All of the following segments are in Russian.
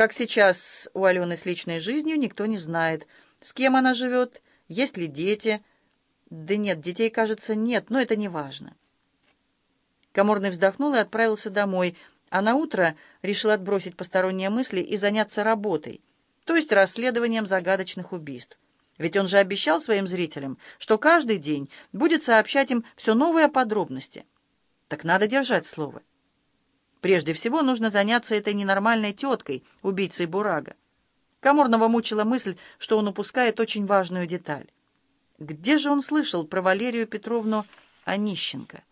Как сейчас у Алены с личной жизнью, никто не знает, с кем она живет, есть ли дети. Да нет, детей, кажется, нет, но это не важно. Каморный вздохнул и отправился домой, а на утро решил отбросить посторонние мысли и заняться работой, то есть расследованием загадочных убийств. Ведь он же обещал своим зрителям, что каждый день будет сообщать им все новые подробности. Так надо держать слово. Прежде всего нужно заняться этой ненормальной теткой, убийцей Бурага. Каморного мучила мысль, что он упускает очень важную деталь. Где же он слышал про Валерию Петровну Онищенко?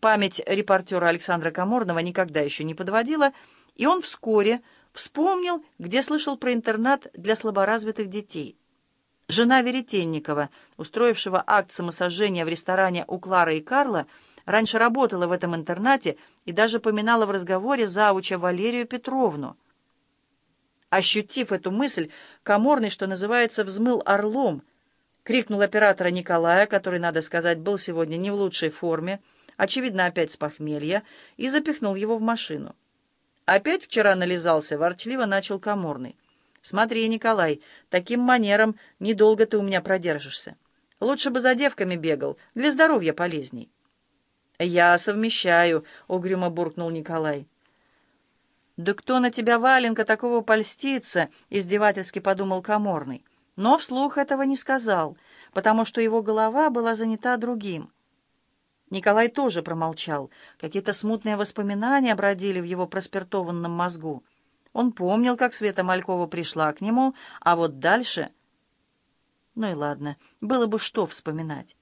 Память репортера Александра Каморного никогда еще не подводила, и он вскоре вспомнил, где слышал про интернат для слаборазвитых детей. Жена Веретенникова, устроившего акт самосожжения в ресторане у Клары и Карла, раньше работала в этом интернате и даже поминала в разговоре зауча Валерию Петровну. Ощутив эту мысль, Каморный, что называется, взмыл орлом, крикнул оператора Николая, который, надо сказать, был сегодня не в лучшей форме, очевидно, опять с похмелья, и запихнул его в машину. Опять вчера нализался, ворчливо начал Каморный. «Смотри, Николай, таким манером недолго ты у меня продержишься. Лучше бы за девками бегал, для здоровья полезней». «Я совмещаю», — угрюмо буркнул Николай. «Да кто на тебя, Валенка, такого польстится?» — издевательски подумал Каморный. Но вслух этого не сказал, потому что его голова была занята другим. Николай тоже промолчал. Какие-то смутные воспоминания бродили в его проспиртованном мозгу. Он помнил, как Света Малькова пришла к нему, а вот дальше... Ну и ладно, было бы что вспоминать.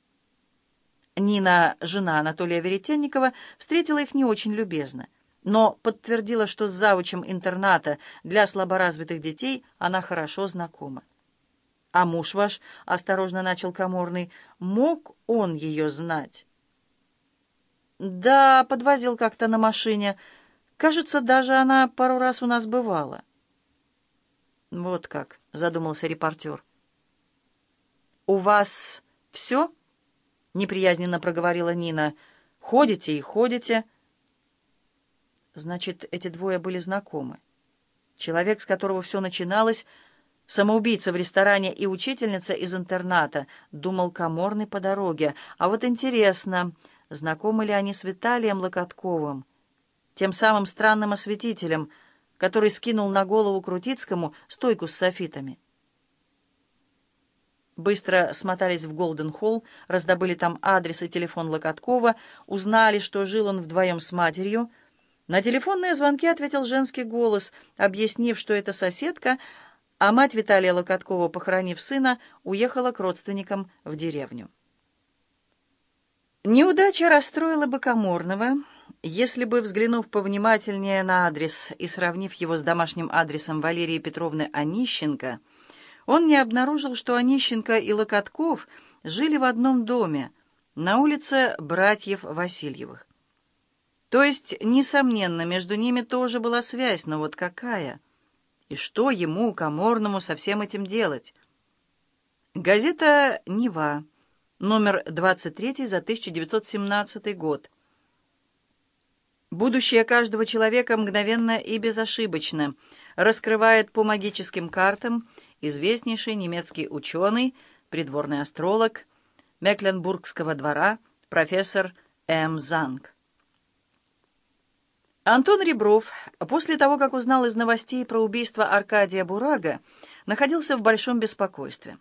Нина, жена Анатолия Веретенникова, встретила их не очень любезно, но подтвердила, что с завучем интерната для слаборазвитых детей она хорошо знакома. «А муж ваш, — осторожно начал Каморный, — мог он ее знать?» «Да, подвозил как-то на машине. Кажется, даже она пару раз у нас бывала». «Вот как», — задумался репортер. «У вас все?» — неприязненно проговорила Нина. «Ходите и ходите». Значит, эти двое были знакомы. Человек, с которого все начиналось, самоубийца в ресторане и учительница из интерната, думал Каморный по дороге. А вот интересно, знакомы ли они с Виталием Локотковым, тем самым странным осветителем, который скинул на голову Крутицкому стойку с софитами. Быстро смотались в Голден-Холл, раздобыли там адрес и телефон Локоткова, узнали, что жил он вдвоем с матерью. На телефонные звонки ответил женский голос, объяснив, что это соседка, а мать Виталия Локоткова, похоронив сына, уехала к родственникам в деревню. Неудача расстроила бы Каморного, если бы, взглянув повнимательнее на адрес и сравнив его с домашним адресом Валерии Петровны Онищенко, он не обнаружил, что Онищенко и Локотков жили в одном доме, на улице братьев Васильевых. То есть, несомненно, между ними тоже была связь, но вот какая? И что ему, Каморному, со всем этим делать? Газета «Нева», номер 23 за 1917 год. Будущее каждого человека мгновенно и безошибочно раскрывает по магическим картам известнейший немецкий ученый, придворный астролог Мекленбургского двора, профессор М. Занг. Антон Ребров, после того, как узнал из новостей про убийство Аркадия Бурага, находился в большом беспокойстве.